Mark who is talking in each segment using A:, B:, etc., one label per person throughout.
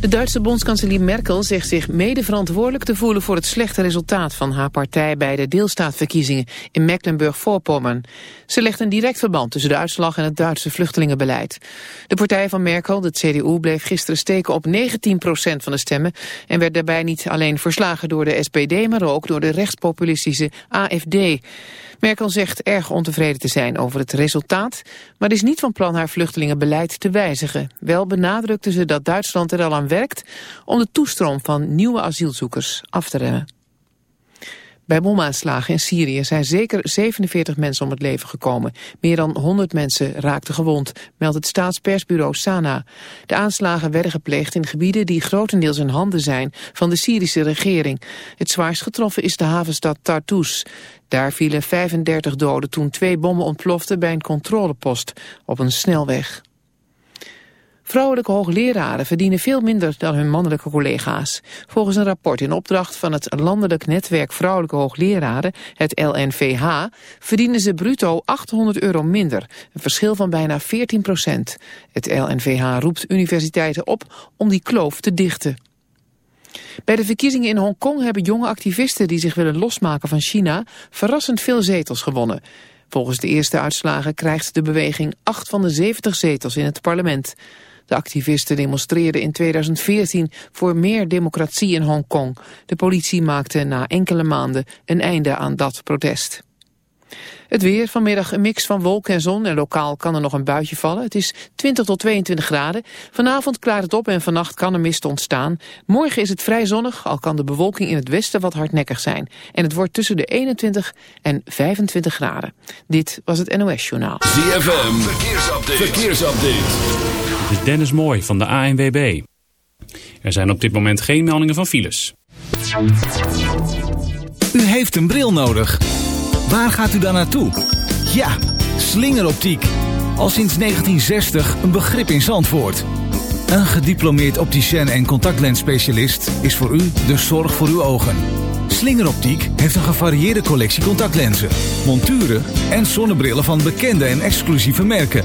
A: De Duitse bondskanselier Merkel zegt zich mede verantwoordelijk te voelen voor het slechte resultaat van haar partij bij de deelstaatverkiezingen in Mecklenburg-Voorpommern. Ze legt een direct verband tussen de uitslag en het Duitse vluchtelingenbeleid. De partij van Merkel, de CDU, bleef gisteren steken op 19% van de stemmen en werd daarbij niet alleen verslagen door de SPD, maar ook door de rechtspopulistische AFD. Merkel zegt erg ontevreden te zijn over het resultaat, maar is niet van plan haar vluchtelingenbeleid te wijzigen. Wel benadrukte ze dat Duitsland er al aan werkt om de toestroom van nieuwe asielzoekers af te remmen. Bij bomaanslagen in Syrië zijn zeker 47 mensen om het leven gekomen. Meer dan 100 mensen raakten gewond, meldt het staatspersbureau Sana. De aanslagen werden gepleegd in gebieden die grotendeels in handen zijn van de Syrische regering. Het zwaarst getroffen is de havenstad Tartus. Daar vielen 35 doden toen twee bommen ontploften bij een controlepost op een snelweg. Vrouwelijke hoogleraren verdienen veel minder dan hun mannelijke collega's. Volgens een rapport in opdracht van het Landelijk Netwerk Vrouwelijke Hoogleraren, het LNVH, verdienen ze bruto 800 euro minder. Een verschil van bijna 14 procent. Het LNVH roept universiteiten op om die kloof te dichten. Bij de verkiezingen in Hongkong hebben jonge activisten die zich willen losmaken van China verrassend veel zetels gewonnen. Volgens de eerste uitslagen krijgt de beweging acht van de 70 zetels in het parlement. De activisten demonstreerden in 2014 voor meer democratie in Hongkong. De politie maakte na enkele maanden een einde aan dat protest. Het weer, vanmiddag een mix van wolken en zon en lokaal kan er nog een buitje vallen. Het is 20 tot 22 graden. Vanavond klaart het op en vannacht kan er mist ontstaan. Morgen is het vrij zonnig, al kan de bewolking in het westen wat hardnekkig zijn. En het wordt tussen de 21 en 25 graden. Dit was het NOS Journaal.
B: ZFM, verkeersupdate. verkeersupdate.
C: Dit is Dennis Mooi van de ANWB. Er zijn op dit moment geen meldingen van files.
D: U heeft een bril nodig. Waar gaat u dan naartoe? Ja, slingeroptiek. Al sinds 1960 een begrip in Zandvoort. Een gediplomeerd opticien en contactlensspecialist is voor u de zorg voor uw ogen. Slingeroptiek heeft een gevarieerde collectie contactlenzen, monturen en zonnebrillen van bekende en exclusieve merken.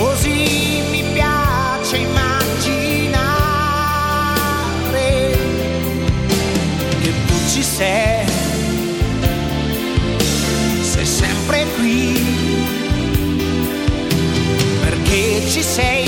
E: Mi piace immaginare che tu ci sei, sei sempre qui, perché ci sei.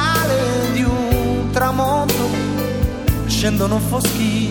E: scendono
F: foschi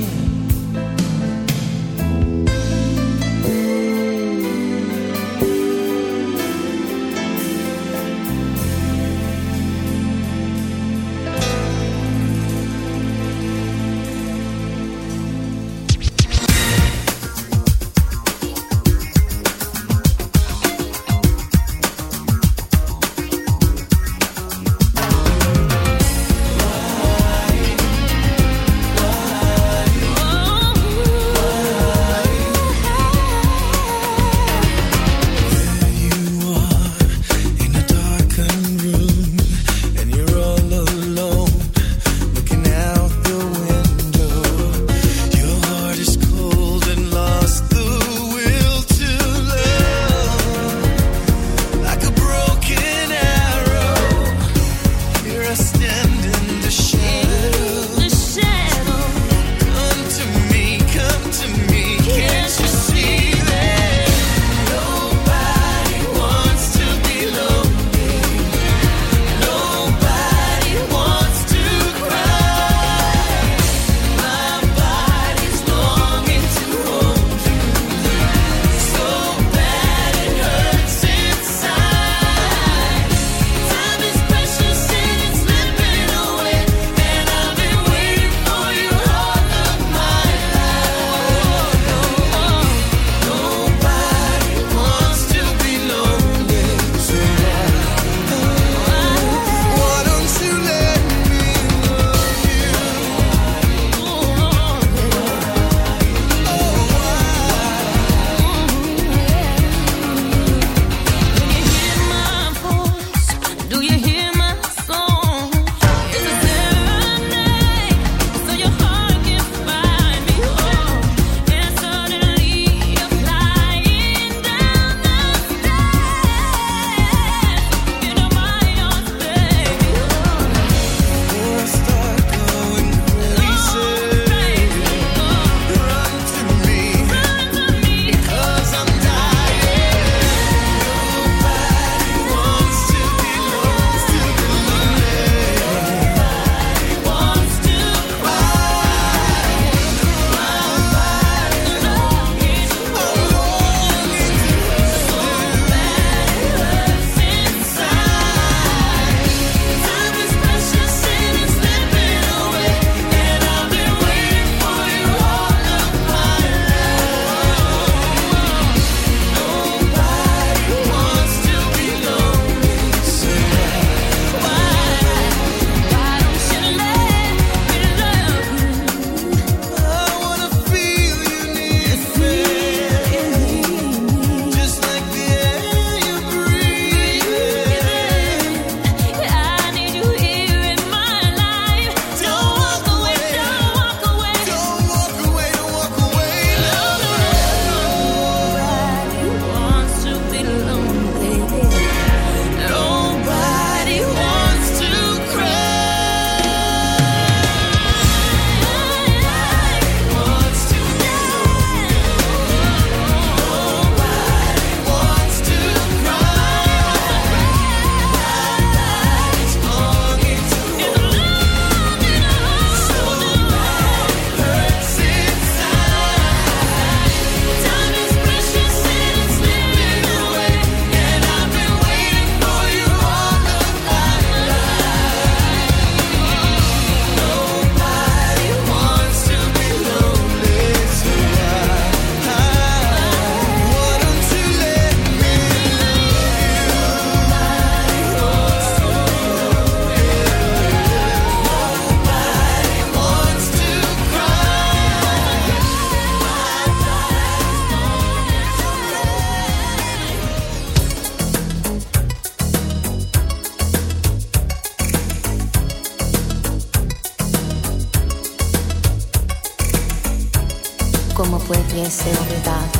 F: conheceu me
G: dá.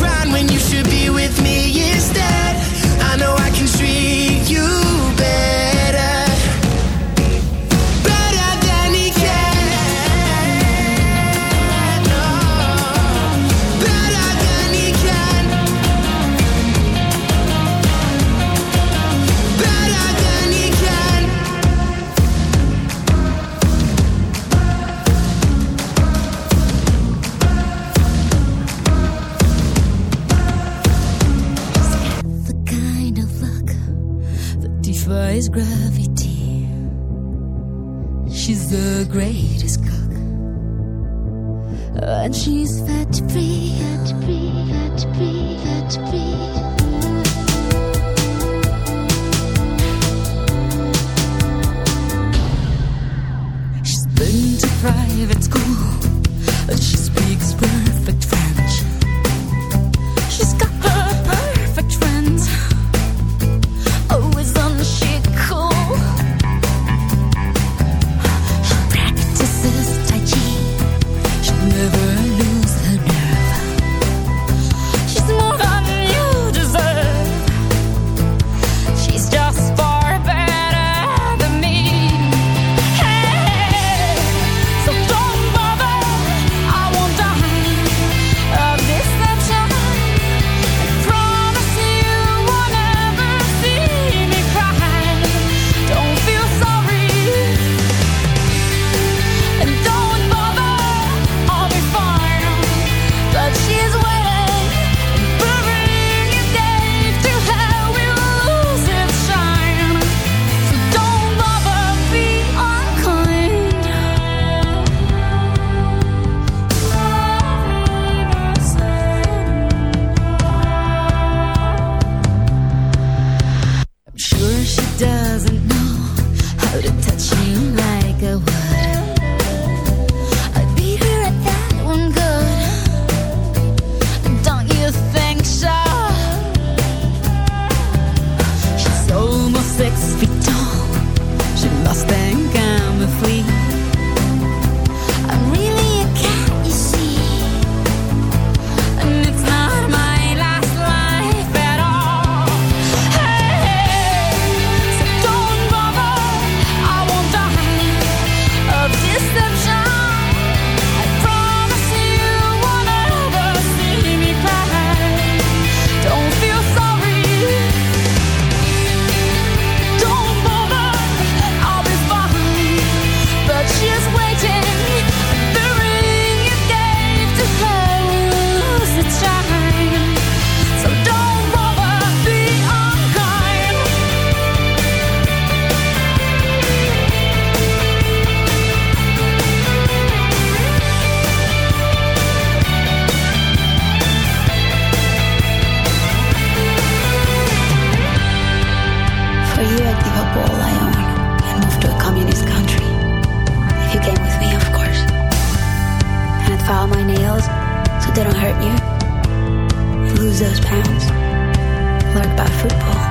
F: and she's fat to fat free, fat free, fat.
H: hurt you. Lose those pounds. Learn about football.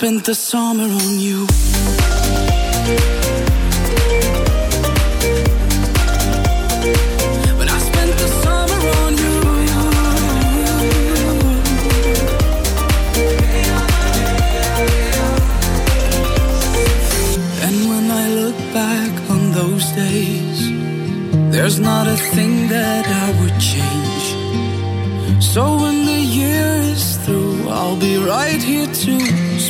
I: Spent the summer on you. When I spent the summer on you. And when I look back on those days, there's not a thing that I would change. So when the year is through, I'll be right here to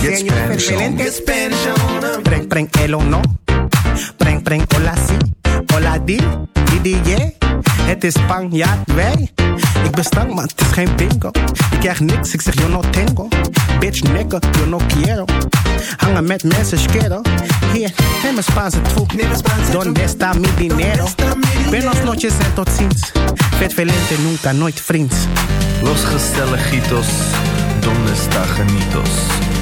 J: Get Spanish on. Get Spanish on.
K: Preng, preng, el o no. Preng, preng, hola si. Hola di, di, di, yeah. Het is Spanjaard, wij. Ik ben stank, maar het is geen bingo. Ik krijg niks, ik zeg yo no tengo. Bitch, nigga, yo no quiero. Hangen met mensen, schero. Hier, neem een Spaanse troep. Donde está mi dinero? Buenos noches en tot ziens. Vet velente, nunca, nooit vriends.
L: Los gezelligitos, donde está genitos?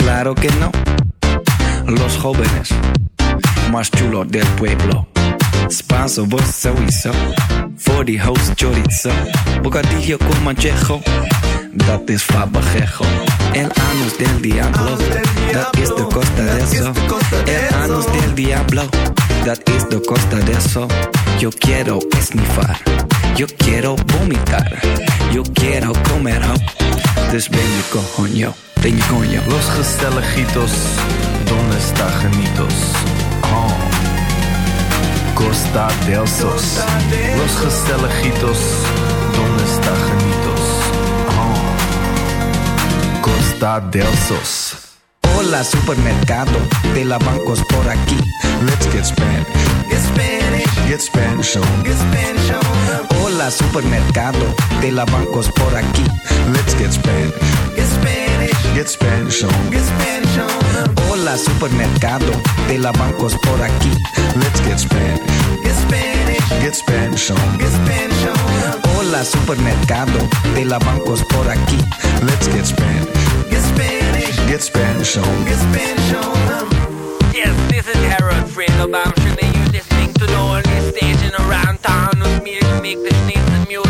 J: Claro que no. Los jóvenes más chulos del pueblo. Spanso, vos. Voor die host chorizo. Bocadillo con manchejo. Dat is fabajejo. El anus del diablo. Dat is de costa de eso. El anus del diablo. Dat is de costa de eso. Yo quiero esnifar. Yo quiero vomitar. Yo quiero comer ho. Dus.
L: Los gezelligitos, donde está genitos? Oh. Costa del Sos. Los gezelligitos, donde está genitos? Oh. Costa del Sos.
J: Hola supermercado de la bancos por aquí. Let's get Spanish. Get Spanish. Get Spanish on. Get Spanish on. Hola supermercado de la bancos por aquí. Let's get Spanish. Get Spanish. Get Spanish on. Get Spanish on. Hola supermercado de la bancos por aquí. Let's get Spanish. Get Spanish. Get Spanish on. Get Spanish on. Hola supermercado de la bancos por aquí. Let's get Spanish. Get Spanish. Get Spanish on. Get Spanish on.
M: Yes, this is Harold Fredo Bamshin and you're listening to the only station around town make the sneeze music.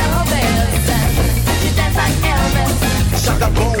F: Elvis. Did like Elvis?
N: Boom.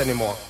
N: anymore.